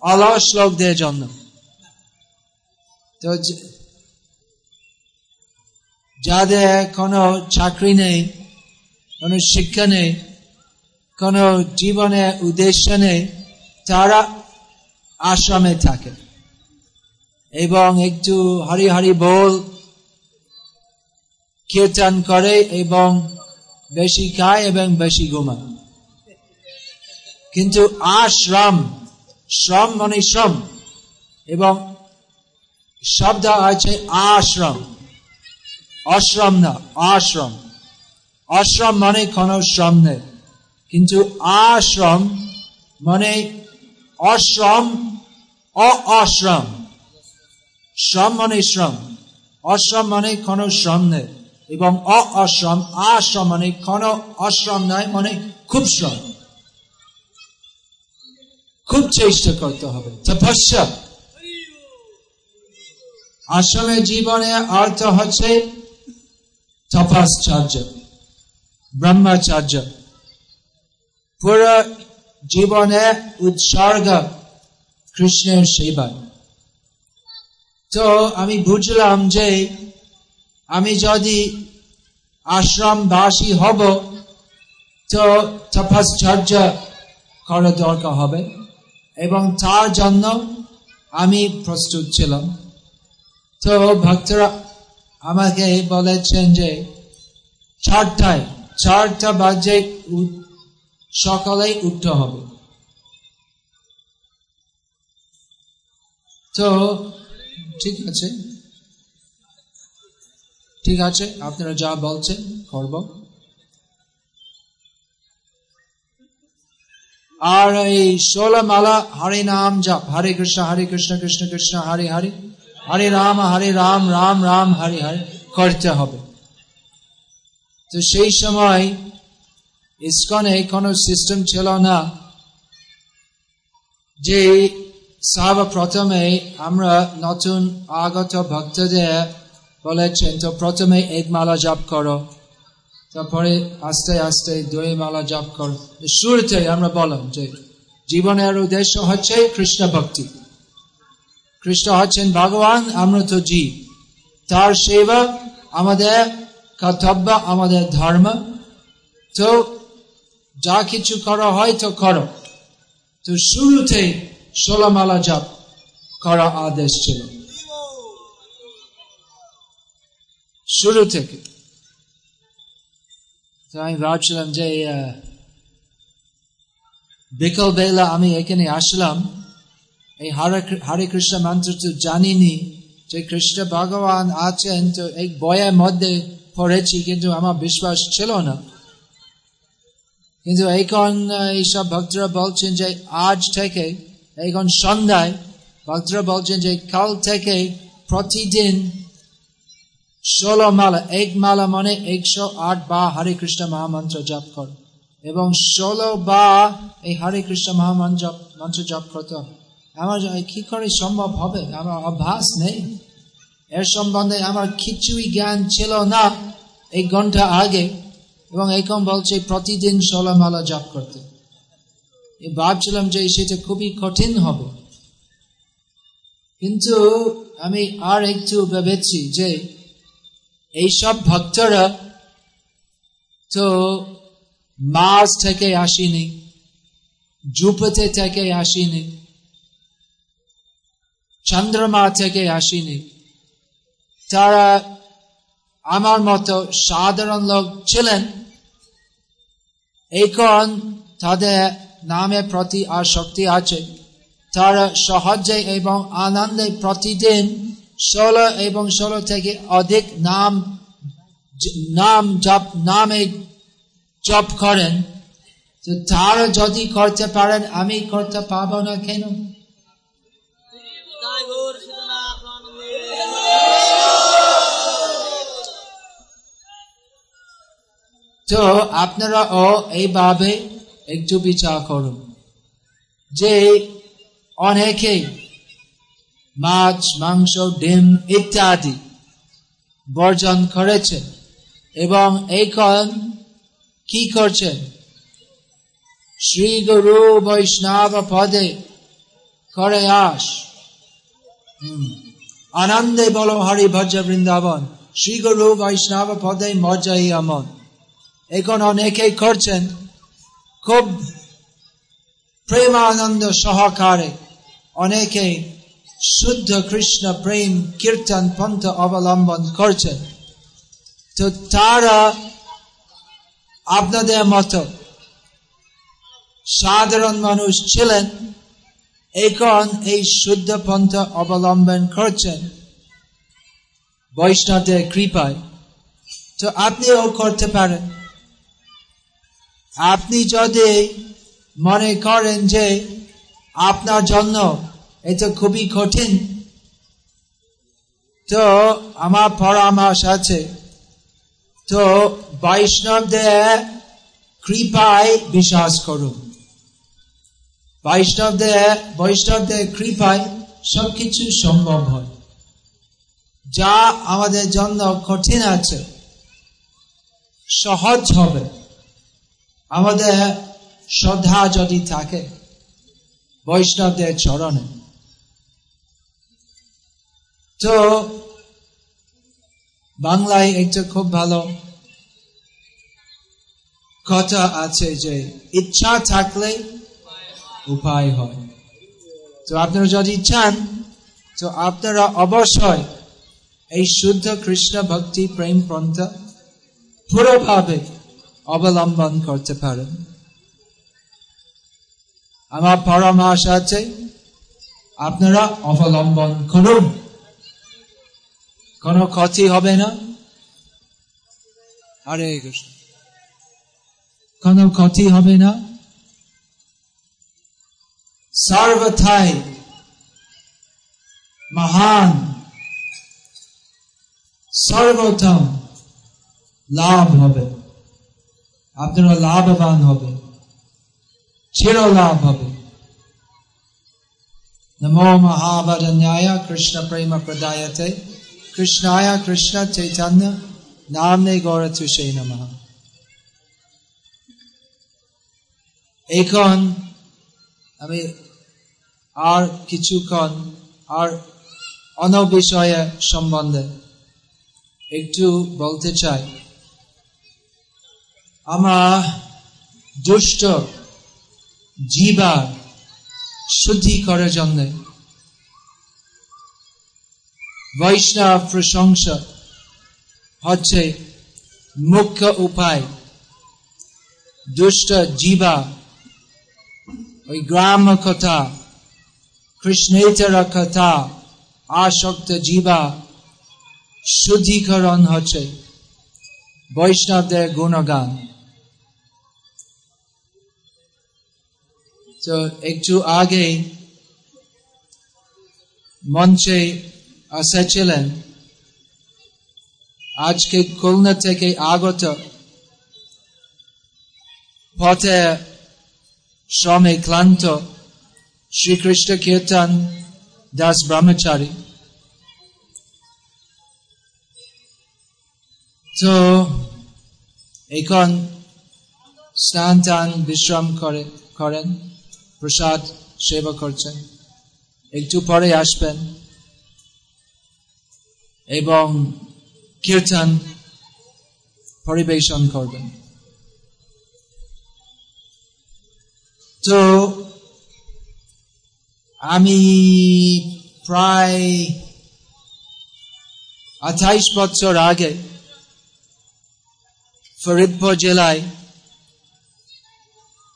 অলস লোকদের জন্য। তো যাদের কোনো চাকরি নেই, কোনো শিক্ষা নেই, কোনো জীবনের উদ্দেশ্য নেই, তারা আশ্রমে থাকে। এবং একটু হরি হরি বল কীর্তন করে এবং বেশি খায় এবং বেশি ঘুমায়। কিন্তু আশ্রম, শ্রম মানে শ্রম। এবং শব্দ আছে আশ্রম। অশ্রম না, আশ্রম। আশ্রম মানে কোন শ্রম কিন্তু আশ্রম মানে অশ্রম অ আশ্রম শ্রম মানে শ্রম। অশ্রম মানে কোন নেই। এবং অ আশ্রম আশ্রম মানে কোন আশ্রম নয় মানে খুব শ্রম। খুব চেষ্টা করতে হবে। তপস্যা। আসলে জীবনে অর্থ হচ্ছে তপাশ্চর্য ব্রহ্মচার্য পুরো জীবনে উৎসর্গ কৃষ্ণের সেবা তো আমি বুঝলাম যে আমি যদি আশ্রমবাসী হব, তো তপশ্চর্য করা দরকার হবে এবং তার জন্য আমি প্রস্তুত ছিলাম। তো ভক্তরা আমাকে বলেছেন যে, চারটায়, চারটা বাজে সকালে উঠতে হবে। তো, ঠিক আছে। ঠিক আছে, আপনারা যা বলছেন, করব। আর এই ষোলো মালা, হরে নাম, জপ, হরে কৃষ্ণ হরে কৃষ্ণ কৃষ্ণ কৃষ্ণ, হরে হরে। হরে রাম হরে রাম রাম রাম, হরে হরে করতে হবে। তো সেই সময় ইস্কনে কোনো সিস্টেম ছিল না যে প্রথমে আমরা নতুন আগত ভক্তদের বলেছেন, তো প্রথমে এক মালা জপ করো, তারপরে আস্তে আস্তে দুই মালা জপ করো। শুরুতে আমরা বললাম যে জীবনের উদ্দেশ্য হচ্ছে কৃষ্ণ ভক্তি। কৃষ্ণ হচ্ছেন ভগবান, আমরা তো জীব। তার সেবা আমাদের কর্তব্য, আমাদের ধর্ম। তো যা কিছু করা হয় তো করো। তো শুরুতে ষোলমালা জপ করা আদেশ ছিল। শুরু থেকে। তো আমি ভাবছিলাম যে বিকল বেলা আমি এখানে আসলাম। এই হরে হরে কৃষ্ণ মন্ত্র তো জানিনি যে কৃষ্ণ ভগবান আছেন, তো এই বয়ের মধ্যে পড়েছি, কিন্তু আমার বিশ্বাস ছিল না। কিন্তু এখন এইসব ভক্তরা বলছেন যে আজ থেকে এখন সন্ধ্যায় ভক্তরা বলছেন যে কাল থেকে প্রতিদিন ষোলো মালা, এক মালা মানে একশো আট বা হরে কৃষ্ণ মহামন্ত্র জপ কর। এবং ষোলো বা এই হরে কৃষ্ণ মহামন্ত্র মন্ত্র জপ করতে আমার কি করে সম্ভব হবে? আমার অভ্যাস নেই। এর সম্বন্ধে আমার কিছুই জ্ঞান ছিল না এক ঘণ্টা আগে। এবং এখন বলছে, প্রতিদিন ষোলো মালা জপ করতে। ভাবছিলাম যে সেটা খুবই কঠিন হবে। কিন্তু আমি আর একটু ভেবেছি যে এইসব ভক্তরা তো মাস থেকে আসেনি জুপতে থেকে আসেনি চন্দ্রমা থেকে আসেনি। তারা আমার মতো সাধারণ লোক ছিলেন। এই এখন তাদের নামে প্রতি আসক্তি আছে। তারা সহজে এবং আনন্দে প্রতিদিন ষোলো এবং ষোলো থেকে অধিক নাম নাম জপ, নামে জপ করেন। তো তারা যদি করতে পারেন, আমি করতে পারব না কেন? তো আপনারা ও এইভাবে একটু বিচার করুন যে অনেকে মাছ, মাংস, ডিম ইত্যাদি বর্জন করেছেন এবং এখন কি করছেন? শ্রী গুরু বৈষ্ণব পদে করে আস। আনন্দে বলো হরি ভজ বৃন্দাবন, শ্রী গুরু বৈষ্ণব পদে মজাই আমন। এখন অনেকেই করছেন। খুব প্রেমানন্দ সহকারে অনেকে শুদ্ধ কৃষ্ণ প্রেম কীর্তন পন্থ অবলম্বন করছেন। তো তারা আপনাদের মতো সাধারণ মানুষ ছিলেন, এখন এই শুদ্ধ পন্থ অবলম্বন করছেন বৈষ্ণবদের কৃপায়। তো আপনিও করতে পারেন। আপনি যদি মনে করেন যে আপনার জন্য এটা খুবই কঠিন, তো আমার পরামর্শ আছে। তো বৈষ্ণবদের কৃপায় বিশ্বাস করুন। বৈষ্ণবদের বৈষ্ণবদের কৃপায় সবকিছু সম্ভব হয়। যা আমাদের জন্য কঠিন আছে, সহজ হবে। আমাদের শ্রদ্ধা যদি থাকে, বৈষ্ণবদের চরণে। তো বাংলায় একটা খুব ভালো কথা আছে যে ইচ্ছা থাকলে উপায় হয়। তো আপনারা যদি চান, তো আপনারা অবশ্যই এই শুদ্ধ কৃষ্ণ ভক্তি প্রেম পন্থা পুরোভাবে অবলম্বন করতে পারেন। আমার পরামর্শ আছে, আপনারা অবলম্বন করুন। কোনো ক্ষতি হবে না। হরে কৃষ্ণ। কোনো ক্ষতি হবে না। সর্বথাই মহান। সর্বোত্তম লাভ হবে। আপনারা লাভবান হবে চির লাভ হবে। নমো মহাবরণ্যায় কৃষ্ণ প্রেম প্রদায়তে। কৃষ্ণায় কৃষ্ণ চৈতন্য নামনে গৌরতুষে নম। এখন আমি আর কিছুক্ষণ আর অন বিষয়ে সম্বন্ধে একটু বলতে চাই। আমার দুষ্ট জীবার শুদ্ধি করার জন্য বৈষ্ণব প্রশংসা হচ্ছে মুখ্য উপায়। দুষ্ট জীবা, ওই গ্রাম কথা, কৃষ্ণেতর কথা, আসক্ত জীবা শুদ্ধিকরণ হচ্ছে বৈষ্ণবদের গুণগান। তো একটু আগে মঞ্চে এসেছিলেন আজকে খুলনা থেকে আগত পথে শ্রমে ক্লান্ত শ্রীকৃষ্ণ কীর্তন দাস ব্রহ্মচারী। তো এখন স্নান টান বিশ্রাম করে করেন। প্রসাদ সেবা করছেন। একটু পরে আসবেন। এবং কীর্তন পরিবেশন করবেন। তো আমি প্রায় আঠাইশ বছর আগে ফরিদপুর জেলায়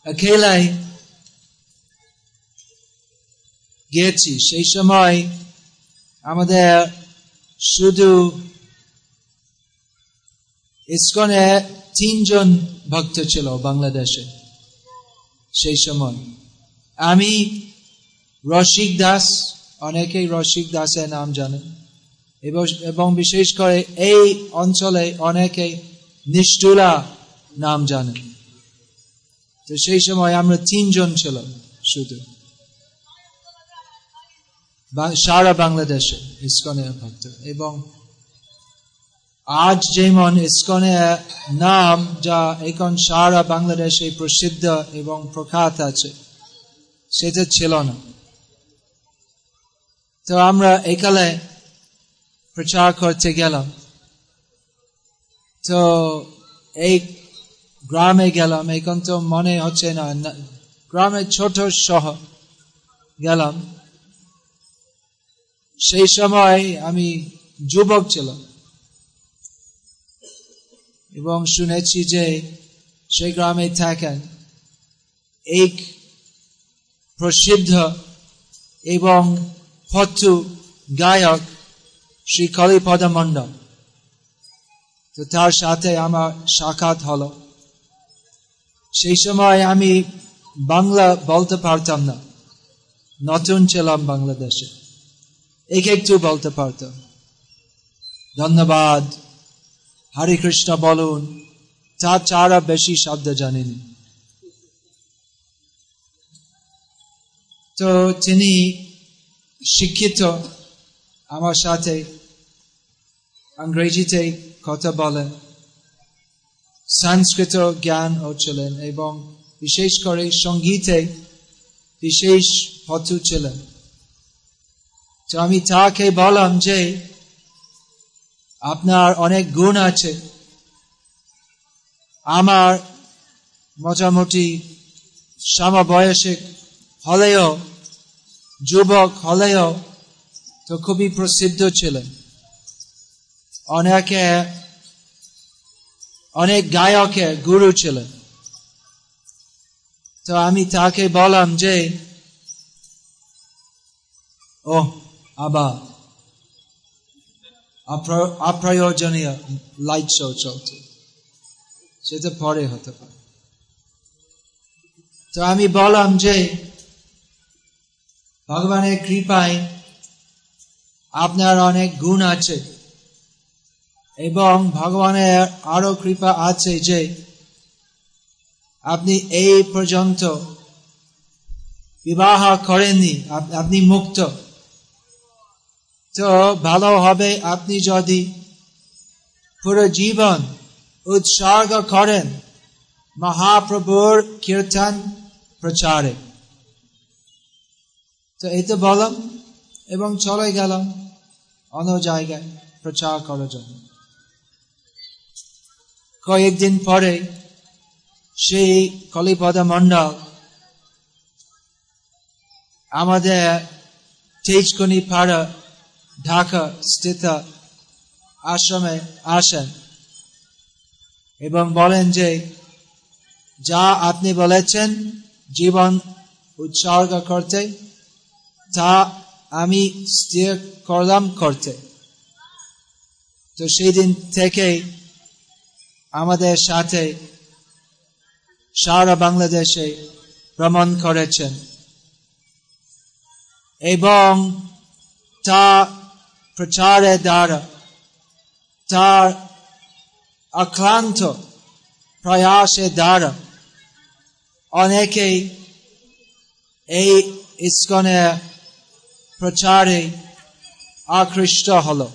একেলাই গিয়েছি, সেই সময় আমাদের শুধু ইস্কনে তিনজন ভক্ত ছিল বাংলাদেশে সেই সময়। আমি রসিক দাস, অনেকেই রসিক দাসের নাম জানেন এবং বিশেষ করে এই অঞ্চলে অনেকে নিষ্ঠুলা নাম জানেন তো সেই সময় আমরা তিনজন ছিলাম শুধু। সারা বাংলাদেশে ইস্কনের ভক্ত। এবং আজ যেমন ইস্কনের নাম যা এখন সারা বাংলাদেশে প্রসিদ্ধ এবং প্রখ্যাত আছে, সেটা ছিল না। তো আমরা একালে প্রচার করতে গেলাম। তো এই গ্রামে গেলাম, এখন তো মনে হচ্ছে না। গ্রামের ছোট শহর গেলাম। সেই সময় আমি যুবক ছিলাম। এবং শুনেছি যে সেই গ্রামে থাকেন এক প্রসিদ্ধ এবং ফতু গায়ক শ্রী কলিপদ মন্ডল তো তার সাথে আমার সাক্ষাৎ হলো। সেই সময় আমি বাংলা বলতে পারতাম না। নতুন ছিলাম বাংলাদেশে। এক একটু বলতে পারতাম ধন্যবাদ। হরে কৃষ্ণ বলুন তা চারা বেশি শব্দ জানেন। তো তিনি শিক্ষিত, আমার সাথে ইংরেজিতে কথা বলেন, সংস্কৃত জ্ঞান ছিলেন এবং বিশেষ করে সঙ্গীতে বিশেষ পথু ছিলেন। তো আমি তাকে বললাম যে, আপনার অনেক গুণ আছে। আমার মোটামুটি সমবয়সিক হলেও, যুবক হলেও তো খুবই প্রসিদ্ধ ছিলেন। অনেকে, অনেক গায়কের গুরু ছিলেন। তো আমি তাকে বললাম যে ও আবার অপ্রয়োজনীয় লাইট শো চলছে। সেটা পরে হতে পারে। তো আমি বললাম যে, ভগবানের কৃপায় আপনার অনেক গুণ আছে। এবং ভগবানের আরও কৃপা আছে যে, আপনি এই পর্যন্ত বিবাহ করেননি, আপনি মুক্ত। তো ভালো হবে আপনি যদি পুরো জীবন উৎসর্গ করেন, মহাপ্রভুর কীর্তন প্রচারে। তো এই তো বললাম, এবং চলে গেলাম অন্য জায়গায় প্রচার করার জন্য। কয়েকদিন পরে সেই কলিপদ মন্ডল আমাদের তেজকনি পাড়া ঢাকা স্থিত আশ্রমে আসেন এবং বলেন যে, যা আপনি বলেছেন জীবন উৎসর্গ করতে, তা আমি স্থির করলাম করতে। তো সেই দিন থেকে আমাদের সাথে সারা বাংলাদেশে ভ্রমণ করেছেন। এবং তা প্রচারের দ্বারা তার আক্রান্ত প্রয়াসের দ্বারা, অনেকেই এই ইস্কনের প্রচারে আকৃষ্ট হল।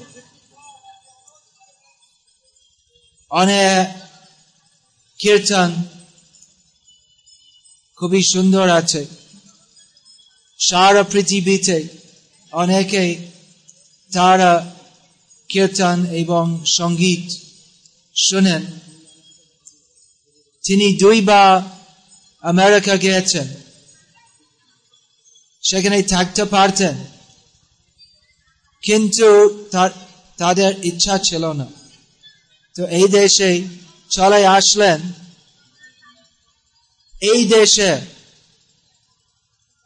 অনেক কীর্তন খুবই সুন্দর আছে। সারা পৃথিবীতে অনেকেই তারা কীর্তন এবং সংগীত শুনেন। তিনি দুইবার আমেরিকা গিয়েছেন। সেখানে থাকতে পারতেন। কিন্তু তাদের ইচ্ছা ছিল না। তো এই দেশে চলে আসলেন। এই দেশে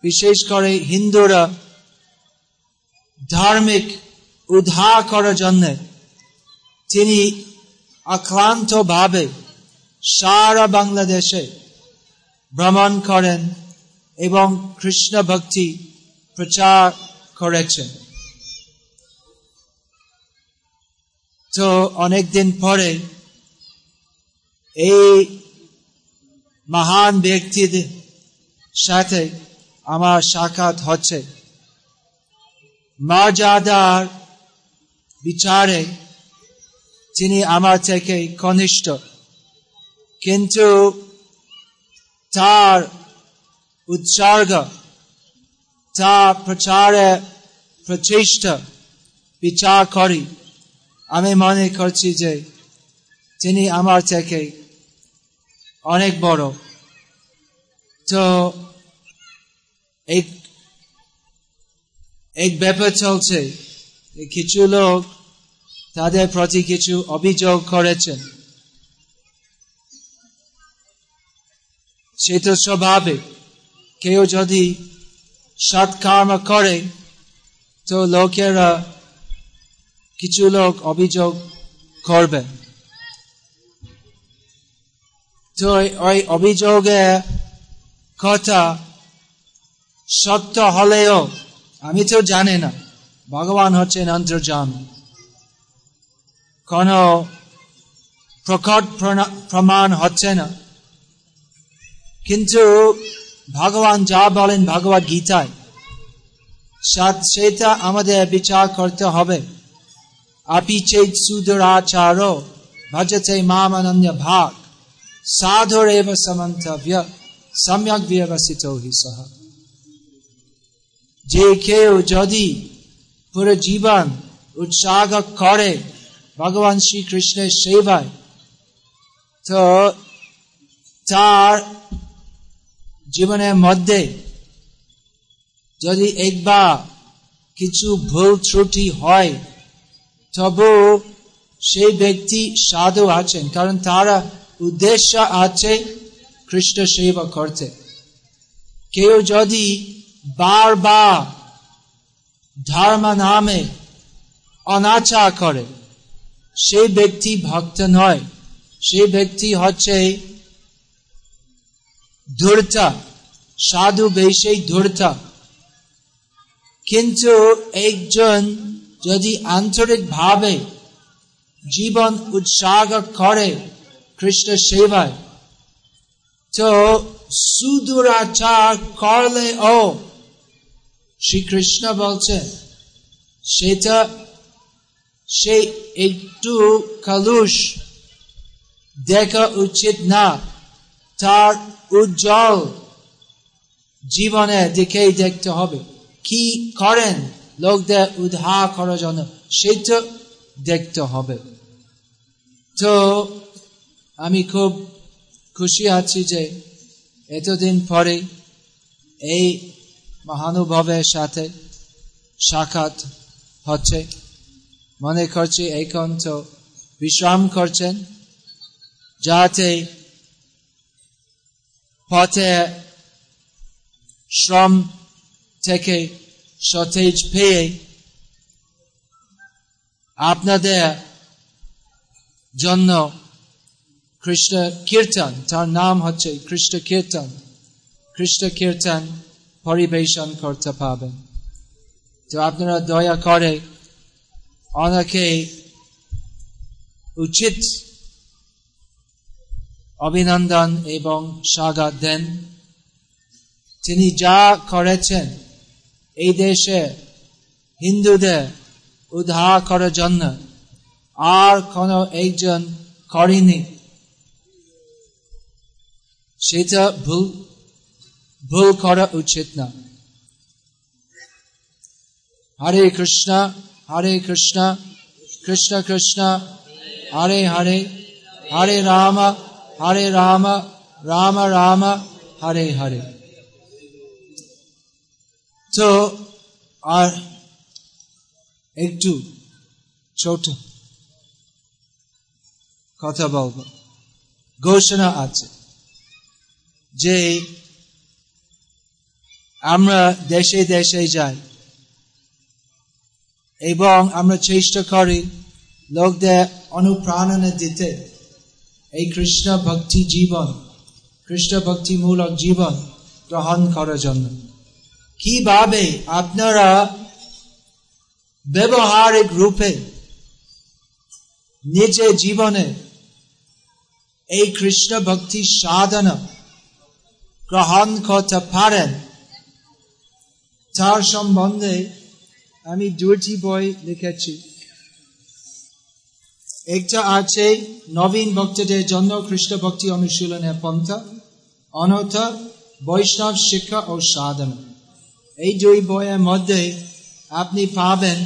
বিশেষ করে হিন্দুরা ধার্মিক উদ্ধার করার জন্য তিনি আক্রান্ত ভাবে সারা বাংলাদেশে ভ্রমণ করেন এবং কৃষ্ণ ভক্তি প্রচার করেছেন। তো অনেকদিন পরে এই মহান ব্যক্তিদের সাথে আমার সাক্ষাৎ হচ্ছে। মর্যাদার বিচারে তিনি আমার থেকে কনিষ্ঠ। কিন্তু তার উৎসর্গ, তার প্রচারে প্রচেষ্টা বিচার করি। আমি মনে করছি যে তিনি আমার থেকে অনেক বড়। তো এক ব্যাপার চলছে। কিছু লোক তাদের প্রতি কিছু অভিযোগ করেছেন। তো স্বাভাবিক। কেউ যদি সৎকর্ম করে, তো লোকেরা কিছু লোক অভিযোগ করবে। তো ওই অভিযোগের কথা সত্য হলেও আমি তো জানি না। ভগবান হচ্ছেন অন্তর্জাম কোন প্রকট প্রমাণ হচ্ছে না। কিন্তু ভগবান যা বলেন ভগবত গীতায় সেটা আমাদের বিচার করতে হবে। আপি চেত সুদরাচার ভজতে মাম অনন্য ভাগ। সাধুরেব সমন্তব্য, সম্যক ব্যবস্থিত হি সহ। যে কেউ যদি পুরো জীবন উৎসাহ করে ভগবান শ্রীকৃষ্ণের সেবায়। তো তার জীবনের মধ্যে যদি একবার কিছু ভুল ত্রুটি হয়, তবু সেই ব্যক্তি সাধু আছেন, কারণ তারা উদ্দেশ্য আছে কৃষ্ণ সেবা করতে। কেউ যদি বারবার ধর্ম নামে অনাচার করে। সেই ব্যক্তি ভক্ত নয়। সেই ব্যক্তি হচ্ছে ধূর্তা, সাধু বেশি ধূর্তা। কিন্তু একজন যদি আন্তরিক ভাবে জীবন উৎসাহ করে কৃষ্ণ সেবায়, তো সুদূরাচার করলে ও শ্রীকৃষ্ণ বলছেন, সেটা সে একটু কালুষ দেখা উচিত না। তার উজ্জ্বল জীবনে দেখে দেখতে হবে। কি করেন লোকদের উদ্ধার করার জন্য, সেটা দেখতে হবে। তো আমি খুব খুশি আছি যে এতদিন পরে এই মহানুভবের সাথে সাক্ষাৎ হচ্ছে। মনে করছি এখন তো বিশ্রাম করছেন, যাতে পথে শ্রম থেকে সতেজ পেয়ে আপনাদের জন্য কৃষ্ণ কীর্তন তার নাম হচ্ছে কৃষ্ণ কীর্তন কৃষ্ণ কীর্তন পরিবেশন করতে পাবেন তো আপনারা দয়া করে অনেকে উচিত অভিনন্দন এবং স্বাগত দেন। তিনি যা করেছেন এই দেশে হিন্দুদের উদ্ধার করার জন্য আর কোন একজন করেনি। সেটা ভুল। ভুল করা উচিত না হরে কৃষ্ণ হরে কৃষ্ণ কৃষ্ণ কৃষ্ণ হরে হরে হরে রাম হরে রাম রাম রাম হরে হরে তো আর একটু ছোট কথা বলব ঘোষণা আছে যে আমরা দেশে দেশে যাই। এবং আমরা চেষ্টা করি লোকদের অনুপ্রাণনা দিতে। এই কৃষ্ণ ভক্তি জীবন, কৃষ্ণ ভক্তিমূলক জীবন গ্রহণ করার জন্য। কীভাবে আপনারা ব্যবহারিক রূপে নিজে জীবনে এই কৃষ্ণ ভক্তি সাধনা গ্রহণ করতে পারেন? তার সম্বন্ধে আমি দুটি বই লিখেছি। একটা আছে নবীন ভক্তদের জন্য খ্রিস্ট ভক্তি অনুশীলনের পন্থা অনথা বৈষ্ণব শিক্ষা ও সাধনা। এই দুই বইয়ের মধ্যে আপনি পাবেন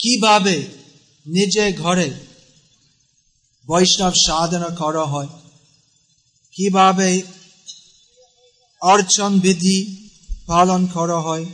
কীভাবে নিজে ঘরে বৈষ্ণব সাধনা করা হয়, কীভাবে অর্চন বিধি পালন করা হয়।